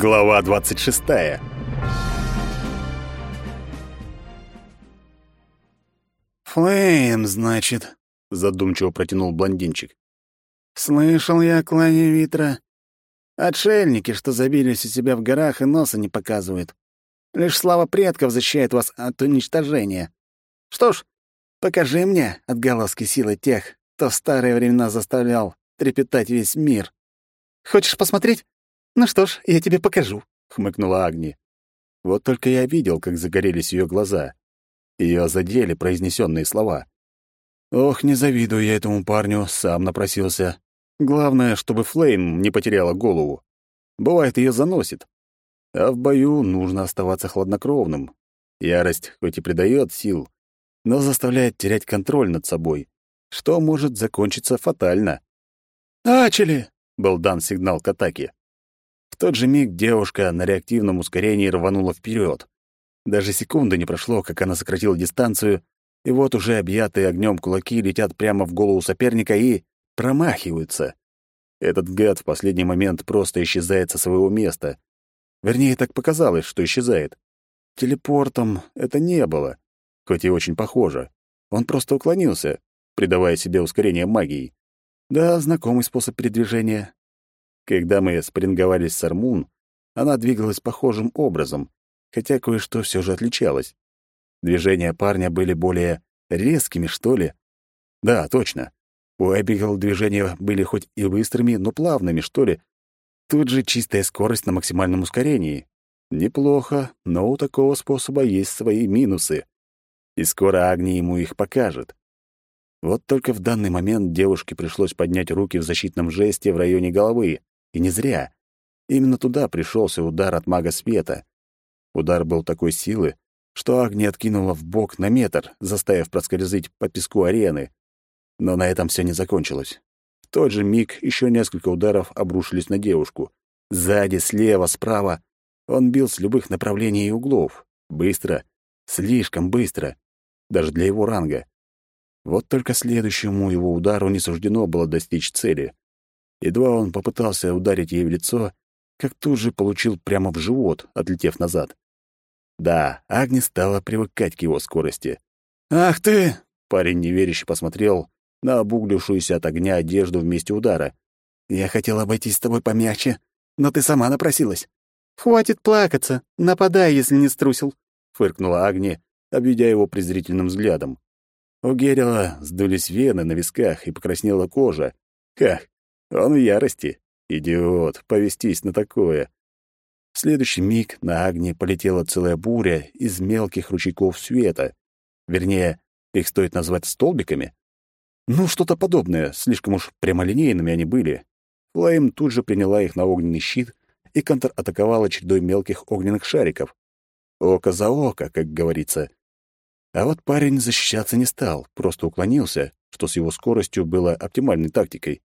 Глава 26. «Флейм, значит», — задумчиво протянул блондинчик. «Слышал я о клане Витра. Отшельники, что забились у себя в горах и носа не показывают. Лишь слава предков защищает вас от уничтожения. Что ж, покажи мне отголоски силы тех, кто в старые времена заставлял трепетать весь мир. Хочешь посмотреть? Ну что ж, я тебе покажу», — хмыкнула Агни. Вот только я видел, как загорелись ее глаза. Ее задели произнесенные слова. Ох, не завидую я этому парню, сам напросился. Главное, чтобы Флейм не потеряла голову. Бывает, ее заносит. А в бою нужно оставаться хладнокровным. Ярость хоть и придает сил, но заставляет терять контроль над собой, что может закончиться фатально. «Начали!» — был дан сигнал к атаке. Тот же миг девушка на реактивном ускорении рванула вперед. Даже секунды не прошло, как она сократила дистанцию, и вот уже объятые огнем кулаки летят прямо в голову соперника и промахиваются. Этот гад в последний момент просто исчезает со своего места. Вернее, так показалось, что исчезает. Телепортом это не было, хоть и очень похоже. Он просто уклонился, придавая себе ускорение магии. Да, знакомый способ передвижения. Когда мы спринговались с Армун, она двигалась похожим образом, хотя кое-что все же отличалось. Движения парня были более резкими, что ли. Да, точно. У Эбигал движения были хоть и быстрыми, но плавными, что ли. Тут же чистая скорость на максимальном ускорении. Неплохо, но у такого способа есть свои минусы. И скоро Агни ему их покажет. Вот только в данный момент девушке пришлось поднять руки в защитном жесте в районе головы. И не зря. Именно туда пришелся удар от мага света. Удар был такой силы, что Агни откинула в бок на метр, заставив проскользить по песку арены. Но на этом все не закончилось. В тот же миг еще несколько ударов обрушились на девушку. Сзади, слева, справа. Он бил с любых направлений и углов. Быстро. Слишком быстро. Даже для его ранга. Вот только следующему его удару не суждено было достичь цели. Едва он попытался ударить ей в лицо, как тут же получил прямо в живот, отлетев назад. Да, Агни стала привыкать к его скорости. «Ах ты!» — парень неверяще посмотрел на обуглившуюся от огня одежду в месте удара. «Я хотел обойтись с тобой помягче, но ты сама напросилась». «Хватит плакаться, нападай, если не струсил», — фыркнула Агни, обведя его презрительным взглядом. У Герила сдулись вены на висках и покраснела кожа. Как? Он в ярости. Идиот, повестись на такое. В следующий миг на Агни полетела целая буря из мелких ручейков света. Вернее, их стоит назвать столбиками. Ну, что-то подобное, слишком уж прямолинейными они были. Флейм тут же приняла их на огненный щит и контратаковала чередой мелких огненных шариков. Око за око, как говорится. А вот парень защищаться не стал, просто уклонился, что с его скоростью было оптимальной тактикой.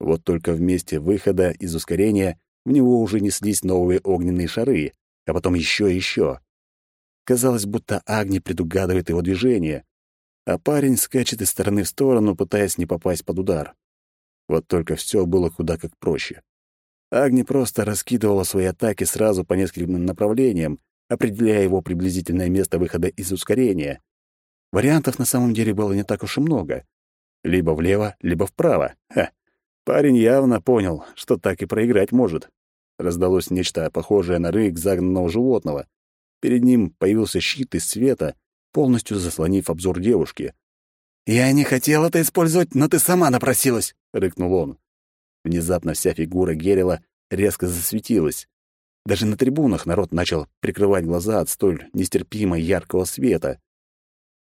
Вот только вместе выхода из ускорения в него уже неслись новые огненные шары, а потом еще и еще. Казалось, будто Агни предугадывает его движение, а парень скачет из стороны в сторону, пытаясь не попасть под удар. Вот только все было куда как проще. Агни просто раскидывала свои атаки сразу по нескольким направлениям, определяя его приблизительное место выхода из ускорения. Вариантов на самом деле было не так уж и много. Либо влево, либо вправо. Ха! Парень явно понял, что так и проиграть может. Раздалось нечто похожее на рык загнанного животного. Перед ним появился щит из света, полностью заслонив обзор девушки. «Я не хотел это использовать, но ты сама напросилась!» — рыкнул он. Внезапно вся фигура Герила резко засветилась. Даже на трибунах народ начал прикрывать глаза от столь нестерпимо яркого света.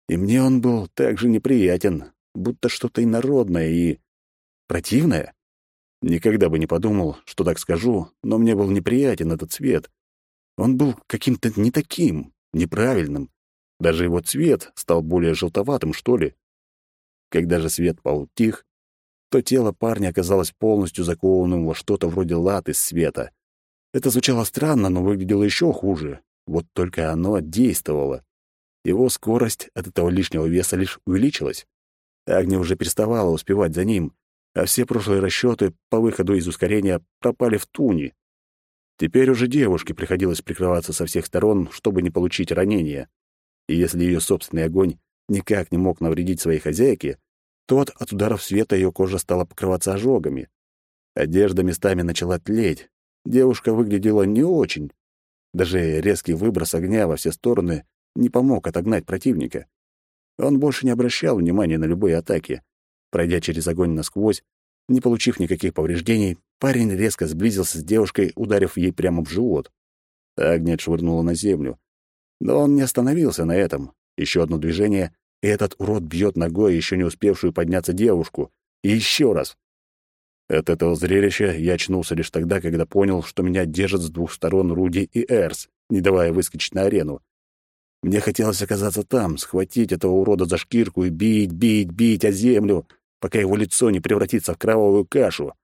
И мне он был так же неприятен, будто что-то инородное и Противное? Никогда бы не подумал, что так скажу, но мне был неприятен этот цвет. Он был каким-то не таким, неправильным. Даже его цвет стал более желтоватым, что ли. Когда же свет поутих, то тело парня оказалось полностью закованным во что-то вроде лад из света. Это звучало странно, но выглядело еще хуже. Вот только оно действовало. Его скорость от этого лишнего веса лишь увеличилась. Агния уже переставала успевать за ним, а все прошлые расчеты по выходу из ускорения пропали в туне. Теперь уже девушке приходилось прикрываться со всех сторон, чтобы не получить ранения. И если ее собственный огонь никак не мог навредить своей хозяйке, то от ударов света ее кожа стала покрываться ожогами. Одежда местами начала тлеть. Девушка выглядела не очень. Даже резкий выброс огня во все стороны не помог отогнать противника. Он больше не обращал внимания на любые атаки. Пройдя через огонь насквозь, не получив никаких повреждений, парень резко сблизился с девушкой, ударив ей прямо в живот. Агния отшвырнула на землю. Но он не остановился на этом. Еще одно движение, и этот урод бьет ногой еще не успевшую подняться девушку. И еще раз. От этого зрелища я очнулся лишь тогда, когда понял, что меня держат с двух сторон Руди и Эрс, не давая выскочить на арену. Мне хотелось оказаться там, схватить этого урода за шкирку и бить, бить, бить о землю, пока его лицо не превратится в кровавую кашу.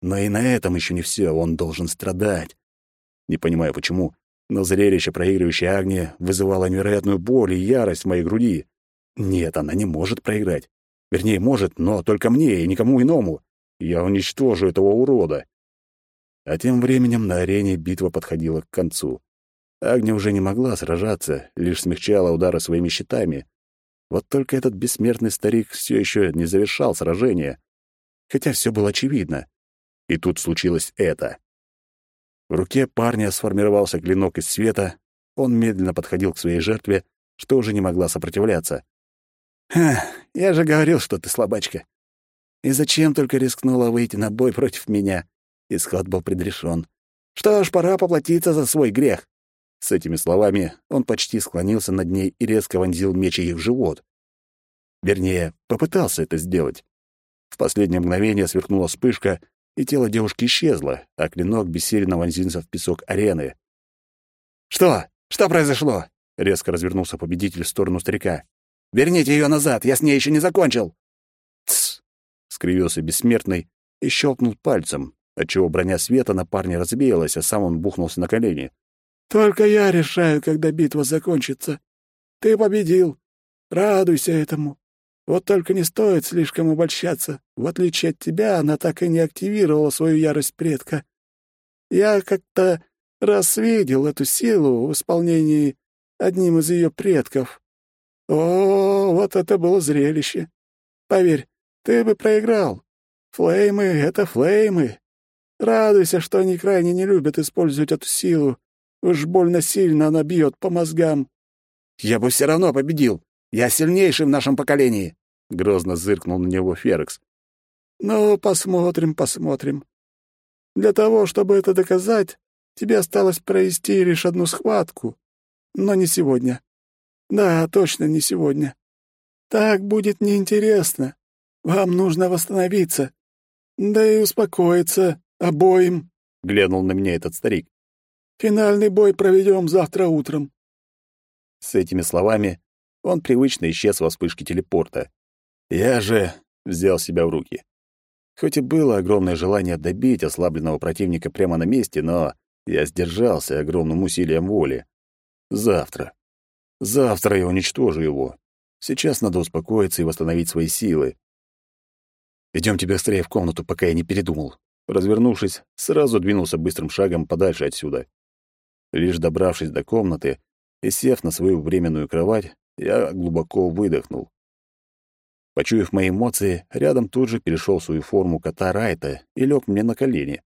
Но и на этом еще не все, он должен страдать. Не понимаю почему, но зрелище проигрывающей Агни вызывало невероятную боль и ярость в моей груди. Нет, она не может проиграть. Вернее, может, но только мне и никому иному. Я уничтожу этого урода. А тем временем на арене битва подходила к концу. Агния уже не могла сражаться, лишь смягчала удары своими щитами. Вот только этот бессмертный старик все еще не завершал сражение. Хотя все было очевидно. И тут случилось это. В руке парня сформировался клинок из света. Он медленно подходил к своей жертве, что уже не могла сопротивляться. «Ха, я же говорил, что ты слабачка. И зачем только рискнула выйти на бой против меня? Исход был предрешен. Что ж, пора поплатиться за свой грех. С этими словами он почти склонился над ней и резко вонзил меч ей в живот. Вернее, попытался это сделать. В последнее мгновение сверкнула вспышка, и тело девушки исчезло, а клинок бессильно вонзился в песок арены. «Что? Что произошло?» — резко развернулся победитель в сторону старика. «Верните ее назад, я с ней еще не закончил!» скривился бессмертный и щелкнул пальцем, отчего броня света на парне разбилась, а сам он бухнулся на колени. «Только я решаю, когда битва закончится. Ты победил. Радуйся этому. Вот только не стоит слишком обольщаться. В отличие от тебя, она так и не активировала свою ярость предка. Я как-то раз видел эту силу в исполнении одним из ее предков. О, вот это было зрелище. Поверь, ты бы проиграл. Флеймы — это флеймы. Радуйся, что они крайне не любят использовать эту силу. Уж больно сильно она бьет по мозгам. Я бы все равно победил. Я сильнейший в нашем поколении. Грозно зыркнул на него Ферекс. Ну, посмотрим, посмотрим. Для того, чтобы это доказать, тебе осталось провести лишь одну схватку. Но не сегодня. Да, точно не сегодня. Так будет неинтересно. Вам нужно восстановиться. Да и успокоиться обоим, — глянул на меня этот старик. Финальный бой проведем завтра утром. С этими словами он привычно исчез во вспышке телепорта. Я же взял себя в руки. Хоть и было огромное желание добить ослабленного противника прямо на месте, но я сдержался огромным усилием воли. Завтра. Завтра я уничтожу его. Сейчас надо успокоиться и восстановить свои силы. Идемте быстрее в комнату, пока я не передумал. Развернувшись, сразу двинулся быстрым шагом подальше отсюда. Лишь добравшись до комнаты и сев на свою временную кровать, я глубоко выдохнул. Почуяв мои эмоции, рядом тут же перешел свою форму кота Райта и лег мне на колени.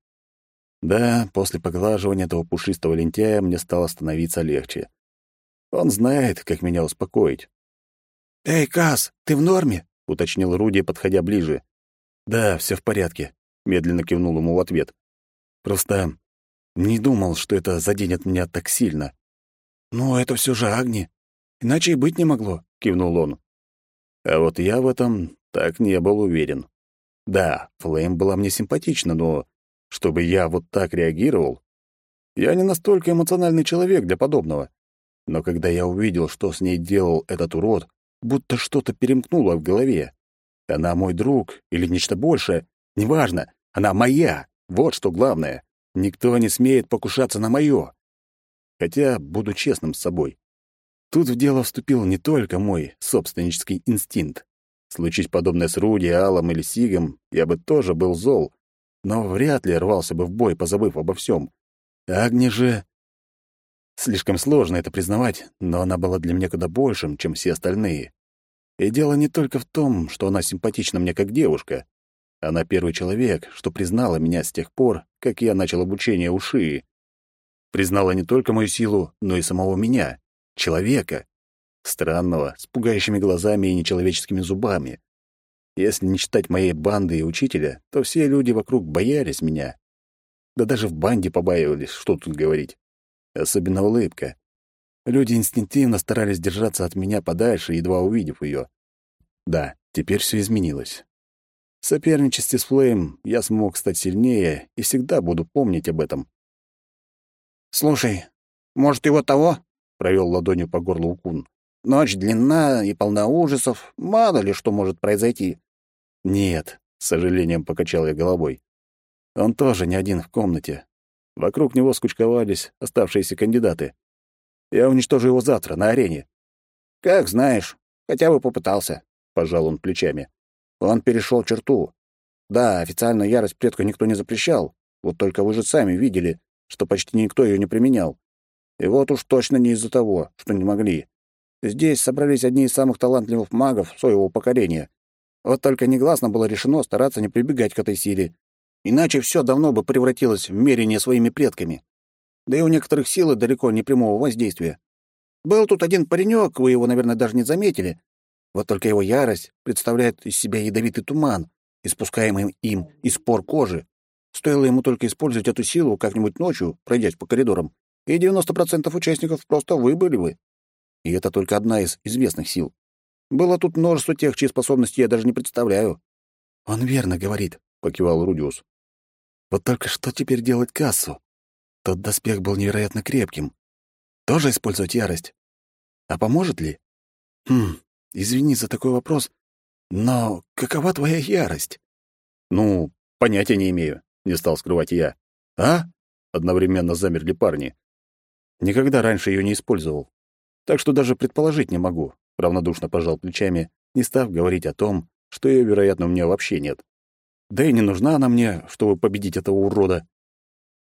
Да, после поглаживания этого пушистого лентяя мне стало становиться легче. Он знает, как меня успокоить. «Эй, Кас, ты в норме?» — уточнил Руди, подходя ближе. «Да, все в порядке», — медленно кивнул ему в ответ. «Просто не думал, что это заденет меня так сильно». «Ну, это все же Агни. Иначе и быть не могло», — кивнул он. А вот я в этом так не был уверен. Да, Флейм была мне симпатична, но чтобы я вот так реагировал... Я не настолько эмоциональный человек для подобного. Но когда я увидел, что с ней делал этот урод, будто что-то перемкнуло в голове. Она мой друг или нечто большее, неважно, она моя, вот что главное. Никто не смеет покушаться на моё. Хотя, буду честным с собой, тут в дело вступил не только мой собственнический инстинкт. Случись подобное с Руди, Аллом или Сигом, я бы тоже был зол, но вряд ли рвался бы в бой, позабыв обо всем. Агни же... Слишком сложно это признавать, но она была для меня куда большим, чем все остальные. И дело не только в том, что она симпатична мне как девушка. Она первый человек, что признала меня с тех пор, как я начал обучение у Шии. Признала не только мою силу, но и самого меня, человека. Странного, с пугающими глазами и нечеловеческими зубами. Если не считать моей банды и учителя, то все люди вокруг боялись меня. Да даже в банде побаивались, что тут говорить. Особенно улыбка. Люди инстинктивно старались держаться от меня подальше, едва увидев ее. Да, теперь все изменилось. В соперничестве с Флейм я смог стать сильнее и всегда буду помнить об этом. «Слушай, может, его того?» — провел ладонью по горлу Укун. «Ночь длинна и полна ужасов. Мало ли что может произойти». «Нет», — с сожалением покачал я головой. «Он тоже не один в комнате. Вокруг него скучковались оставшиеся кандидаты. Я уничтожу его завтра на арене». «Как знаешь. Хотя бы попытался», — пожал он плечами. Он перешел черту. Да, официально ярость предка никто не запрещал. Вот только вы же сами видели, что почти никто ее не применял. И вот уж точно не из-за того, что не могли. Здесь собрались одни из самых талантливых магов своего поколения. Вот только негласно было решено стараться не прибегать к этой силе. Иначе все давно бы превратилось в мерение своими предками. Да и у некоторых силы далеко не прямого воздействия. Был тут один паренек, вы его, наверное, даже не заметили, вот только его ярость представляет из себя ядовитый туман, испускаемый им из пор кожи. Стоило ему только использовать эту силу как-нибудь ночью, пройдясь по коридорам, и 90% участников просто выбыли бы. И это только одна из известных сил. Было тут множество тех, чьи способности я даже не представляю. «Он верно говорит», — покивал Рудиус. «Вот только что теперь делать кассу? Тот доспех был невероятно крепким. Тоже использовать ярость? А поможет ли? Хм, Извини за такой вопрос, но какова твоя ярость? Ну, понятия не имею, не стал скрывать я. А? Одновременно замерли парни. Никогда раньше ее не использовал. Так что даже предположить не могу. Равнодушно пожал плечами, не став говорить о том, что ее, вероятно, у меня вообще нет. Да и не нужна она мне, чтобы победить этого урода.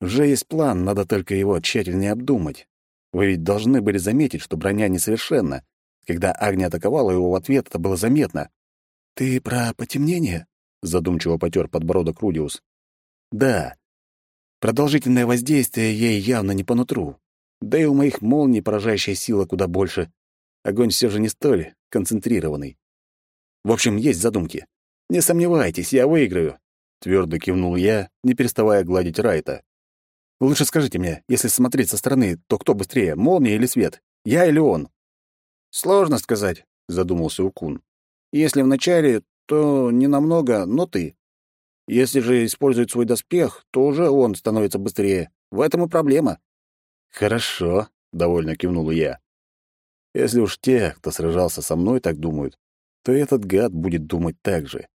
Уже есть план, надо только его тщательнее обдумать. Вы ведь должны были заметить, что броня несовершенна, когда Агния атаковала его в ответ, это было заметно. «Ты про потемнение?» — задумчиво потер подбородок Рудиус. «Да. Продолжительное воздействие ей явно не по нутру. Да и у моих молний поражающая сила куда больше. Огонь все же не столь концентрированный. В общем, есть задумки. Не сомневайтесь, я выиграю», — твердо кивнул я, не переставая гладить Райта. «Лучше скажите мне, если смотреть со стороны, то кто быстрее, молния или свет? Я или он?» Сложно сказать, задумался Укун. Если вначале, то не намного, но ты. Если же использует свой доспех, то уже он становится быстрее. В этом и проблема. Хорошо, довольно кивнул я. Если уж те, кто сражался со мной, так думают, то этот гад будет думать так же.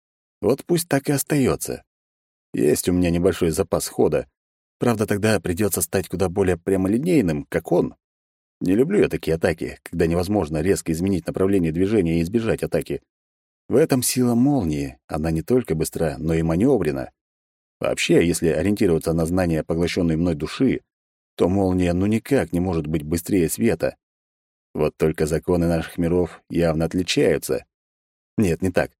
Вот пусть так и остается. Есть у меня небольшой запас хода. Правда, тогда придется стать куда более прямолинейным, как он. Не люблю я такие атаки, когда невозможно резко изменить направление движения и избежать атаки. В этом сила молнии, она не только быстра, но и маневрена. Вообще, если ориентироваться на знание поглощенной мной души, то молния ну никак не может быть быстрее света. Вот только законы наших миров явно отличаются. Нет, не так.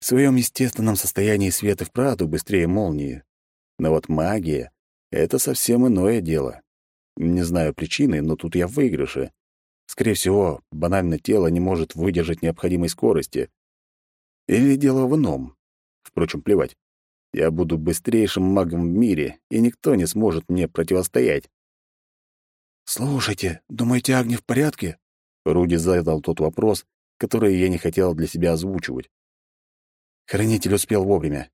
В своем естественном состоянии свет и вправду быстрее молнии. Но вот магия — это совсем иное дело. Не знаю причины, но тут я в выигрыше. Скорее всего, банально тело не может выдержать необходимой скорости. Или дело в ином. Впрочем, плевать. Я буду быстрейшим магом в мире, и никто не сможет мне противостоять. «Слушайте, думаете, Агни в порядке?» Руди задал тот вопрос, который я не хотел для себя озвучивать. Хранитель успел вовремя.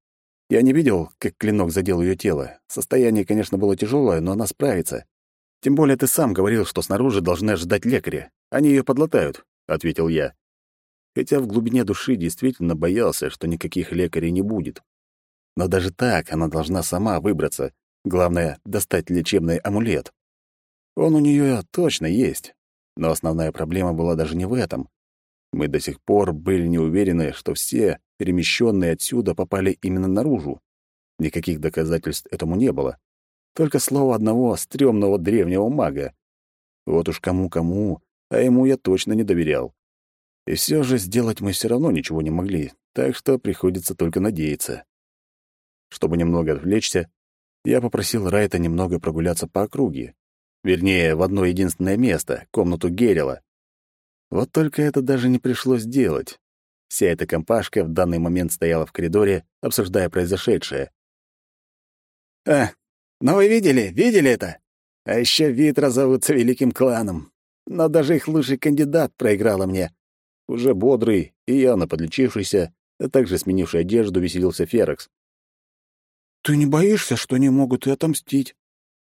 Я не видел, как клинок задел ее тело. Состояние, конечно, было тяжелое, но она справится. Тем более ты сам говорил, что снаружи должны ждать лекаря. Они ее подлатают», — ответил я. Хотя в глубине души действительно боялся, что никаких лекарей не будет. Но даже так она должна сама выбраться. Главное — достать лечебный амулет. Он у нее точно есть. Но основная проблема была даже не в этом. Мы до сих пор были не уверены, что все перемещенные отсюда попали именно наружу. Никаких доказательств этому не было. Только слово одного стрёмного древнего мага. Вот уж кому-кому, а ему я точно не доверял. И все же сделать мы все равно ничего не могли, так что приходится только надеяться. Чтобы немного отвлечься, я попросил Райта немного прогуляться по округе. Вернее, в одно единственное место — комнату Герила. Вот только это даже не пришлось делать. Вся эта компашка в данный момент стояла в коридоре, обсуждая произошедшее. «А, ну вы видели, видели это? А еще Витра зовутся великим кланом. Но даже их лучший кандидат проиграла мне. Уже бодрый и явно подлечившийся, а также сменивший одежду, веселился Ферекс. «Ты не боишься, что они могут и отомстить?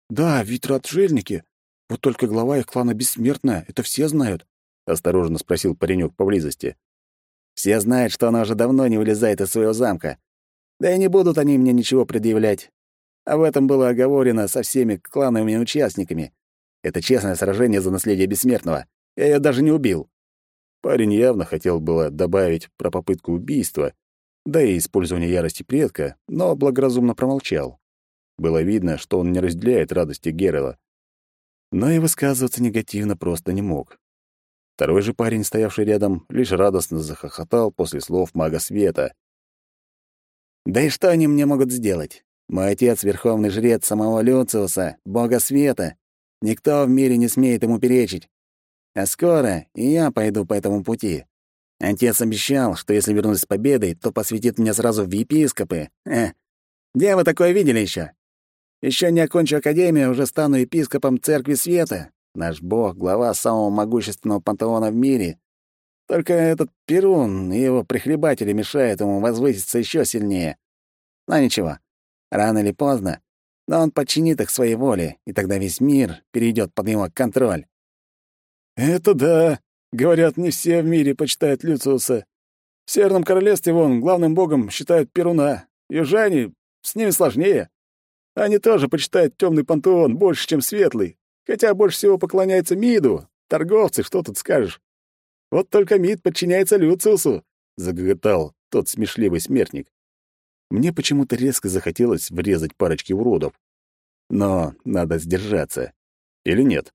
Да, Витра отшельники. Вот только глава их клана бессмертная, это все знают», — осторожно спросил паренек поблизости. «Все знают, что она уже давно не вылезает из своего замка. Да и не будут они мне ничего предъявлять. Об этом было оговорено со всеми клановыми участниками. Это честное сражение за наследие бессмертного. Я ее даже не убил. Парень явно хотел было добавить про попытку убийства, да и использование ярости предка, но благоразумно промолчал. Было видно, что он не разделяет радости Герала. Но и высказываться негативно просто не мог. Второй же парень, стоявший рядом, лишь радостно захохотал после слов мага света. «Да и что они мне могут сделать? Мой отец — верховный жрец самого Люциуса, бога света. Никто в мире не смеет ему перечить. А скоро и я пойду по этому пути. Отец обещал, что если вернусь с победой, то посвятит меня сразу в епископы. Э, где вы такое видели еще? Еще не окончу академию, уже стану епископом Церкви Света. Наш бог — глава самого могущественного пантеона в мире. Только этот Перун и его прихлебатели мешают ему возвыситься еще сильнее. Но ничего, Рано или поздно, но он подчинит их своей воле, и тогда весь мир перейдет под его контроль. «Это да. Говорят, не все в мире почитают Люциуса. В Северном Королевстве, вон, главным богом считают Перуна. Южане, с ними сложнее. Они тоже почитают темный пантеон больше, чем светлый. Хотя больше всего поклоняются Миду. Торговцы, что тут скажешь? Вот только Мид подчиняется Люциусу», — загоготал тот смешливый смертник. Мне почему-то резко захотелось врезать парочки уродов. Но надо сдержаться. Или нет?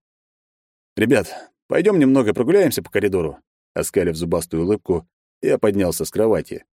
«Ребят, пойдем немного прогуляемся по коридору». Оскалив зубастую улыбку, я поднялся с кровати.